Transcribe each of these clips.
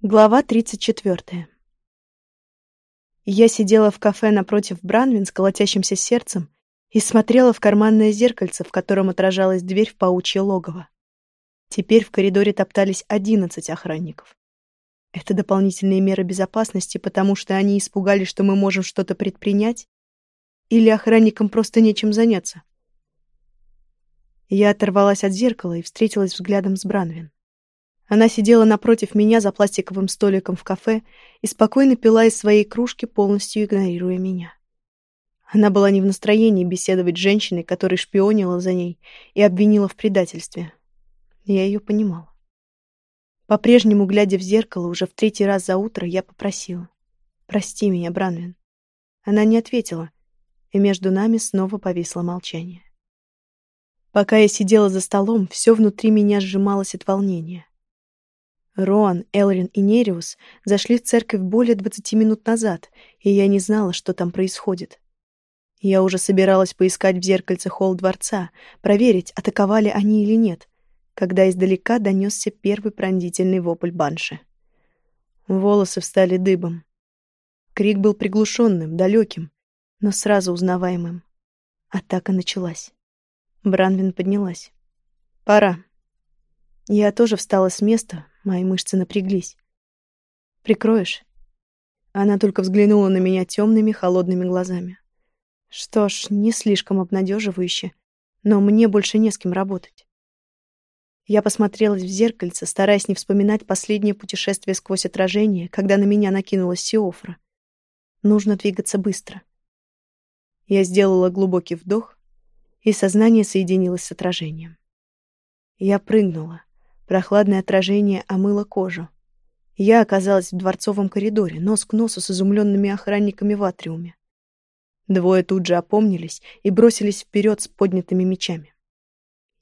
Глава 34. Я сидела в кафе напротив Бранвин с колотящимся сердцем и смотрела в карманное зеркальце, в котором отражалась дверь в паучье логово. Теперь в коридоре топтались одиннадцать охранников. Это дополнительные меры безопасности, потому что они испугались, что мы можем что-то предпринять, или охранникам просто нечем заняться. Я оторвалась от зеркала и встретилась взглядом с Бранвин. Она сидела напротив меня за пластиковым столиком в кафе и спокойно пила из своей кружки, полностью игнорируя меня. Она была не в настроении беседовать с женщиной, которая шпионила за ней и обвинила в предательстве. Я ее понимала. По-прежнему, глядя в зеркало, уже в третий раз за утро, я попросила. «Прости меня, Бранвин». Она не ответила, и между нами снова повисло молчание. Пока я сидела за столом, все внутри меня сжималось от волнения. Роан, Элрин и Нериус зашли в церковь более двадцати минут назад, и я не знала, что там происходит. Я уже собиралась поискать в зеркальце холл дворца, проверить, атаковали они или нет, когда издалека донесся первый пронзительный вопль банши. Волосы встали дыбом. Крик был приглушенным, далеким, но сразу узнаваемым. Атака началась. Бранвин поднялась. «Пора». Я тоже встала с места, Мои мышцы напряглись. «Прикроешь?» Она только взглянула на меня темными, холодными глазами. Что ж, не слишком обнадеживающе, но мне больше не с кем работать. Я посмотрелась в зеркальце, стараясь не вспоминать последнее путешествие сквозь отражение, когда на меня накинулась Сиофра. Нужно двигаться быстро. Я сделала глубокий вдох, и сознание соединилось с отражением. Я прыгнула. Прохладное отражение омыло кожу. Я оказалась в дворцовом коридоре, нос к носу с изумленными охранниками в атриуме. Двое тут же опомнились и бросились вперед с поднятыми мечами.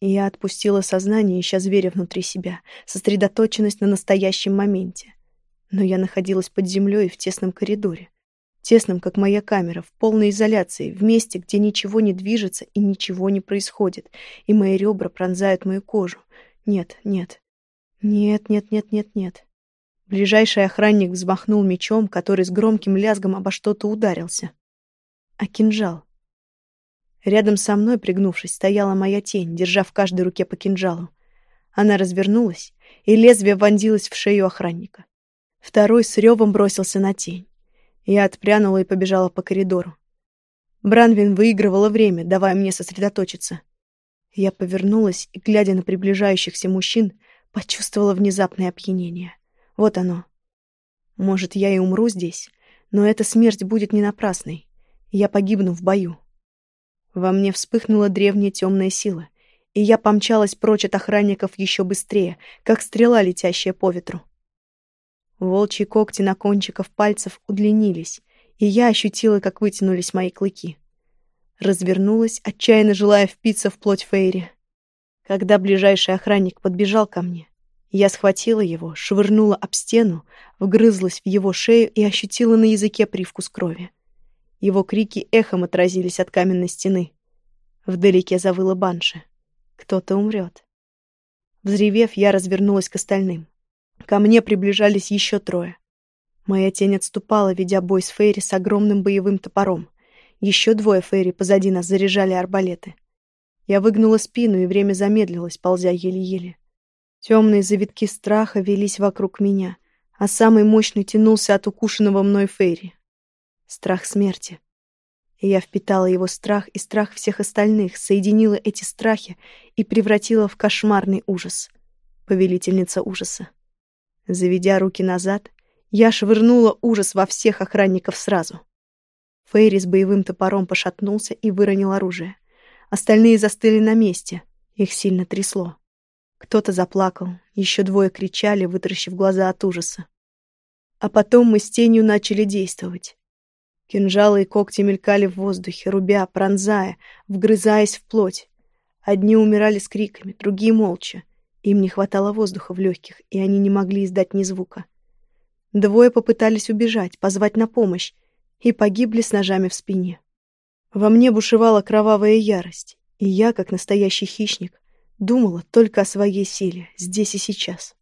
Я отпустила сознание, ища зверя внутри себя, сосредоточенность на настоящем моменте. Но я находилась под землей в тесном коридоре. Тесном, как моя камера, в полной изоляции, в месте, где ничего не движется и ничего не происходит, и мои ребра пронзают мою кожу, нет, нет. Нет, нет, нет, нет, нет. Ближайший охранник взмахнул мечом, который с громким лязгом обо что-то ударился. А кинжал? Рядом со мной, пригнувшись, стояла моя тень, держа в каждой руке по кинжалу. Она развернулась, и лезвие вонзилось в шею охранника. Второй с ревом бросился на тень. Я отпрянула и побежала по коридору. Бранвин выигрывала время, давая мне сосредоточиться. Я повернулась и, глядя на приближающихся мужчин, почувствовала внезапное опьянение. Вот оно. Может, я и умру здесь, но эта смерть будет не напрасной. Я погибну в бою. Во мне вспыхнула древняя темная сила, и я помчалась прочь от охранников еще быстрее, как стрела, летящая по ветру. Волчьи когти на кончиках пальцев удлинились, и я ощутила, как вытянулись мои клыки. Развернулась, отчаянно желая впиться в плоть Фейри. Когда ближайший охранник подбежал ко мне, я схватила его, швырнула об стену, вгрызлась в его шею и ощутила на языке привкус крови. Его крики эхом отразились от каменной стены. Вдалеке завыла банши. Кто-то умрет. Взревев, я развернулась к остальным. Ко мне приближались еще трое. Моя тень отступала, ведя бой с Фейри с огромным боевым топором. Еще двое Фейри позади нас заряжали арбалеты. Я выгнула спину, и время замедлилось, ползя еле-еле. Темные завитки страха велись вокруг меня, а самый мощный тянулся от укушенного мной Фейри. Страх смерти. И я впитала его страх и страх всех остальных, соединила эти страхи и превратила в кошмарный ужас. Повелительница ужаса. Заведя руки назад, я швырнула ужас во всех охранников сразу. Фейри с боевым топором пошатнулся и выронил оружие. Остальные застыли на месте. Их сильно трясло. Кто-то заплакал, еще двое кричали, вытаращив глаза от ужаса. А потом мы с тенью начали действовать. Кинжалы и когти мелькали в воздухе, рубя, пронзая, вгрызаясь в плоть. Одни умирали с криками, другие молча. Им не хватало воздуха в легких, и они не могли издать ни звука. Двое попытались убежать, позвать на помощь, и погибли с ножами в спине. Во мне бушевала кровавая ярость, и я, как настоящий хищник, думала только о своей силе, здесь и сейчас.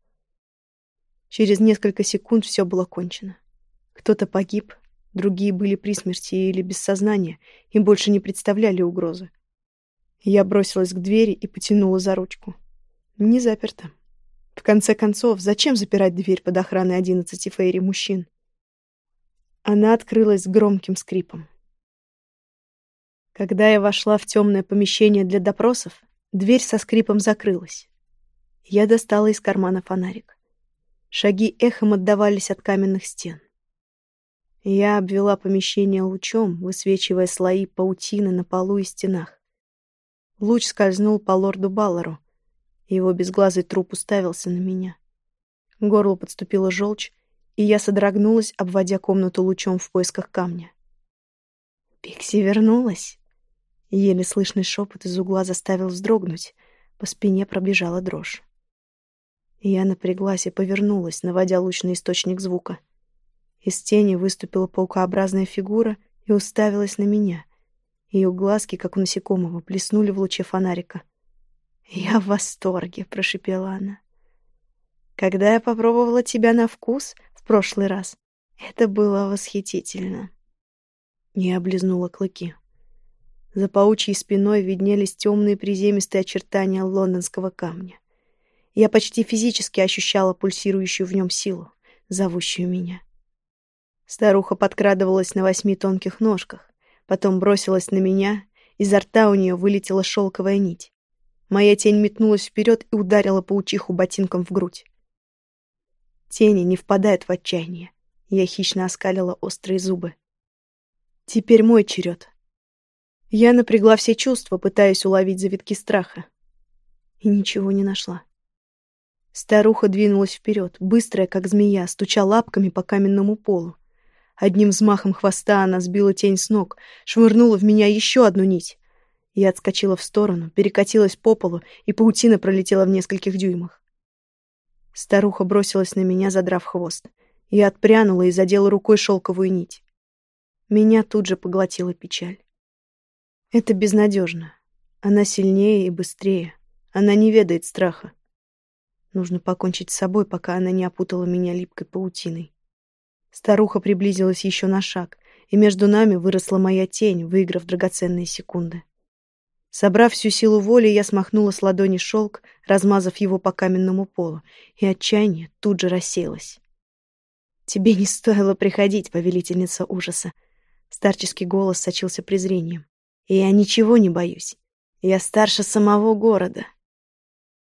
Через несколько секунд все было кончено. Кто-то погиб, другие были при смерти или без сознания и больше не представляли угрозы. Я бросилась к двери и потянула за ручку. Не заперто. В конце концов, зачем запирать дверь под охраной одиннадцати фейри мужчин? Она открылась громким скрипом. Когда я вошла в темное помещение для допросов, дверь со скрипом закрылась. Я достала из кармана фонарик. Шаги эхом отдавались от каменных стен. Я обвела помещение лучом, высвечивая слои паутины на полу и стенах. Луч скользнул по лорду Баллару. Его безглазый труп уставился на меня. К горлу подступила желчь, и я содрогнулась, обводя комнату лучом в поисках камня. «Пикси вернулась!» Еле слышный шепот из угла заставил вздрогнуть. По спине пробежала дрожь. Я напряглась и повернулась, наводя луч на источник звука. Из тени выступила паукообразная фигура и уставилась на меня. Ее глазки, как у насекомого, плеснули в луче фонарика. «Я в восторге», — прошипела она. «Когда я попробовала тебя на вкус в прошлый раз, это было восхитительно». Я облизнула клыки. За паучьей спиной виднелись темные приземистые очертания лондонского камня. Я почти физически ощущала пульсирующую в нем силу, зовущую меня. Старуха подкрадывалась на восьми тонких ножках, потом бросилась на меня, изо рта у нее вылетела шелковая нить. Моя тень метнулась вперед и ударила паучиху ботинком в грудь. Тени не впадают в отчаяние. Я хищно оскалила острые зубы. Теперь мой черед. Я напрягла все чувства, пытаясь уловить завитки страха. И ничего не нашла. Старуха двинулась вперед, быстрая, как змея, стуча лапками по каменному полу. Одним взмахом хвоста она сбила тень с ног, швырнула в меня еще одну нить. Я отскочила в сторону, перекатилась по полу, и паутина пролетела в нескольких дюймах. Старуха бросилась на меня, задрав хвост. Я отпрянула и задела рукой шелковую нить. Меня тут же поглотила печаль. Это безнадежно. Она сильнее и быстрее. Она не ведает страха. Нужно покончить с собой, пока она не опутала меня липкой паутиной. Старуха приблизилась еще на шаг, и между нами выросла моя тень, выиграв драгоценные секунды. Собрав всю силу воли, я смахнула с ладони шелк, размазав его по каменному полу, и отчаяние тут же рассеялось. «Тебе не стоило приходить, повелительница ужаса!» Старческий голос сочился презрением. «И я ничего не боюсь. Я старше самого города.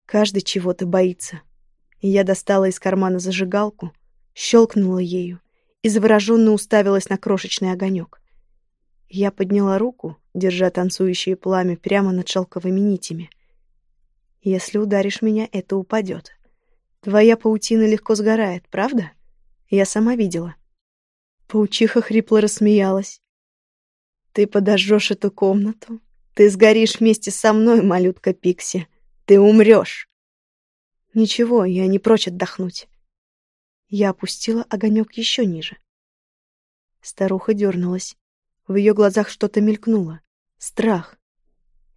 Каждый чего-то боится. Я достала из кармана зажигалку, щелкнула ею и завороженно уставилась на крошечный огонек. Я подняла руку, держа танцующее пламя прямо над шелковыми нитями. Если ударишь меня, это упадет. Твоя паутина легко сгорает, правда? Я сама видела. Паучиха хрипло рассмеялась. Ты подожжешь эту комнату? Ты сгоришь вместе со мной, малютка Пикси. Ты умрешь. Ничего, я не прочь отдохнуть. Я опустила огонек еще ниже. Старуха дернулась. В ее глазах что-то мелькнуло. Страх.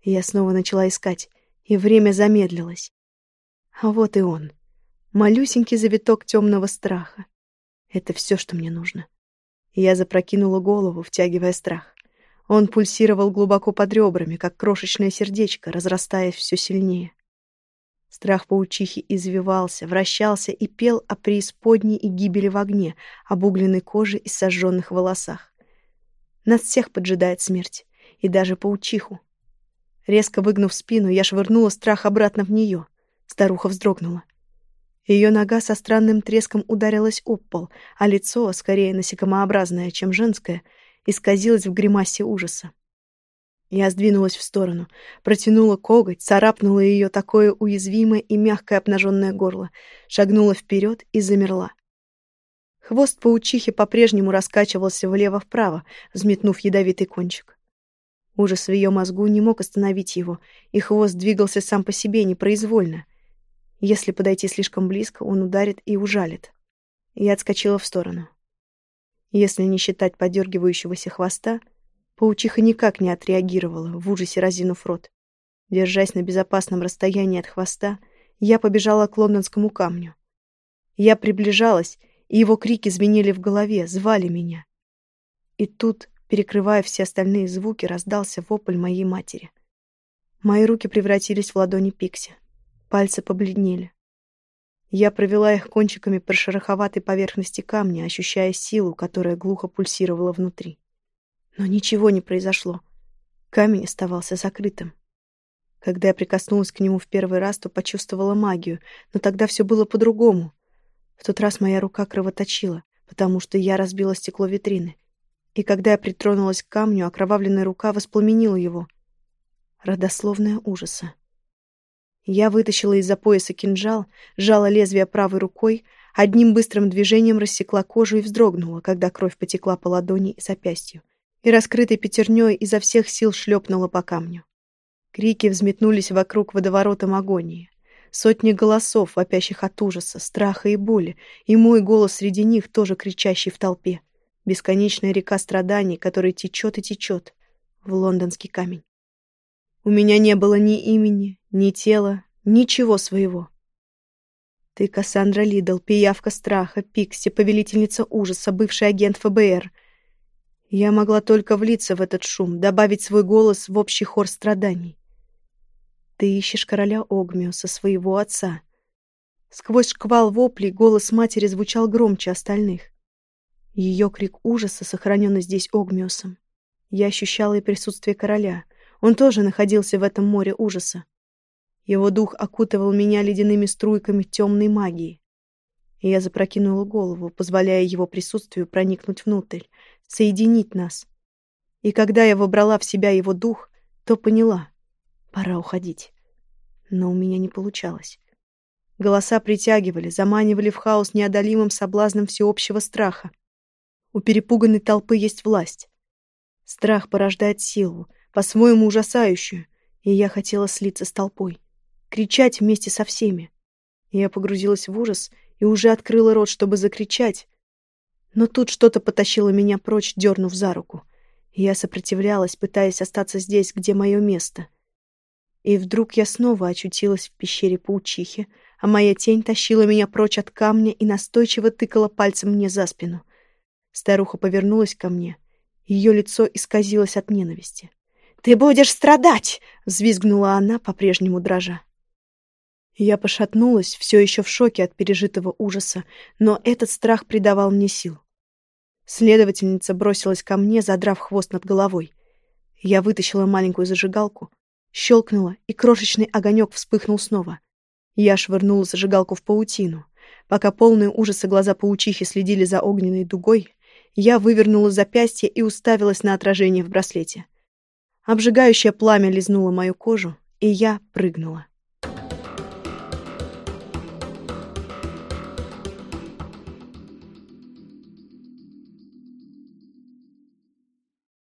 Я снова начала искать, и время замедлилось. А вот и он. Малюсенький завиток темного страха. Это все, что мне нужно. Я запрокинула голову, втягивая страх. Он пульсировал глубоко под ребрами, как крошечное сердечко, разрастаясь все сильнее. Страх паучихи извивался, вращался и пел о преисподней и гибели в огне, обугленной коже и сожженных волосах. Нас всех поджидает смерть, и даже паучиху. Резко выгнув спину, я швырнула страх обратно в нее. Старуха вздрогнула. Ее нога со странным треском ударилась об пол, а лицо, скорее насекомообразное, чем женское, исказилось в гримасе ужаса. Я сдвинулась в сторону, протянула коготь, царапнула ее такое уязвимое и мягкое обнаженное горло, шагнула вперед и замерла. Хвост паучихи по-прежнему раскачивался влево-вправо, взметнув ядовитый кончик. Ужас в ее мозгу не мог остановить его, и хвост двигался сам по себе непроизвольно. Если подойти слишком близко, он ударит и ужалит. Я отскочила в сторону. Если не считать подергивающегося хвоста — Паучиха никак не отреагировала, в ужасе разинув рот. Держась на безопасном расстоянии от хвоста, я побежала к лондонскому камню. Я приближалась, и его крики звенели в голове, звали меня. И тут, перекрывая все остальные звуки, раздался вопль моей матери. Мои руки превратились в ладони Пикси. Пальцы побледнели. Я провела их кончиками по шероховатой поверхности камня, ощущая силу, которая глухо пульсировала внутри. Но ничего не произошло. Камень оставался закрытым. Когда я прикоснулась к нему в первый раз, то почувствовала магию, но тогда все было по-другому. В тот раз моя рука кровоточила, потому что я разбила стекло витрины. И когда я притронулась к камню, окровавленная рука воспламенила его. Родословная ужаса. Я вытащила из-за пояса кинжал, сжала лезвие правой рукой, одним быстрым движением рассекла кожу и вздрогнула, когда кровь потекла по ладони и запястью, и раскрытой пятерней изо всех сил шлепнула по камню. Крики взметнулись вокруг водоворотом агонии. Сотни голосов, вопящих от ужаса, страха и боли, и мой голос среди них, тоже кричащий в толпе. Бесконечная река страданий, которая течет и течет в лондонский камень. У меня не было ни имени, ни тела, ничего своего. Ты Кассандра Лидл, пиявка страха, Пикси, повелительница ужаса, бывший агент ФБР. Я могла только влиться в этот шум, добавить свой голос в общий хор страданий. Ты ищешь короля Огмиуса, своего отца. Сквозь шквал воплей голос матери звучал громче остальных. Ее крик ужаса, сохраненный здесь Огмиусом. Я ощущала и присутствие короля — он тоже находился в этом море ужаса. Его дух окутывал меня ледяными струйками темной магии. И я запрокинула голову, позволяя его присутствию проникнуть внутрь, соединить нас. И когда я вобрала в себя его дух, то поняла — пора уходить. Но у меня не получалось. Голоса притягивали, заманивали в хаос неодолимым соблазном всеобщего страха. У перепуганной толпы есть власть. Страх порождает силу, по-своему ужасающую, и я хотела слиться с толпой, кричать вместе со всеми. Я погрузилась в ужас и уже открыла рот, чтобы закричать, но тут что-то потащило меня прочь, дернув за руку. Я сопротивлялась, пытаясь остаться здесь, где мое место. И вдруг я снова очутилась в пещере паучихи, а моя тень тащила меня прочь от камня и настойчиво тыкала пальцем мне за спину. Старуха повернулась ко мне. Ее лицо исказилось от ненависти. «Ты будешь страдать!» — взвизгнула она, по-прежнему дрожа. Я пошатнулась, все еще в шоке от пережитого ужаса, но этот страх придавал мне сил. Следовательница бросилась ко мне, задрав хвост над головой. Я вытащила маленькую зажигалку, щелкнула, и крошечный огонек вспыхнул снова. Я швырнула зажигалку в паутину. Пока полные ужаса глаза паучихи следили за огненной дугой, я вывернула запястье и уставилась на отражение в браслете. Обжигающее пламя лизнуло мою кожу, и я прыгнула.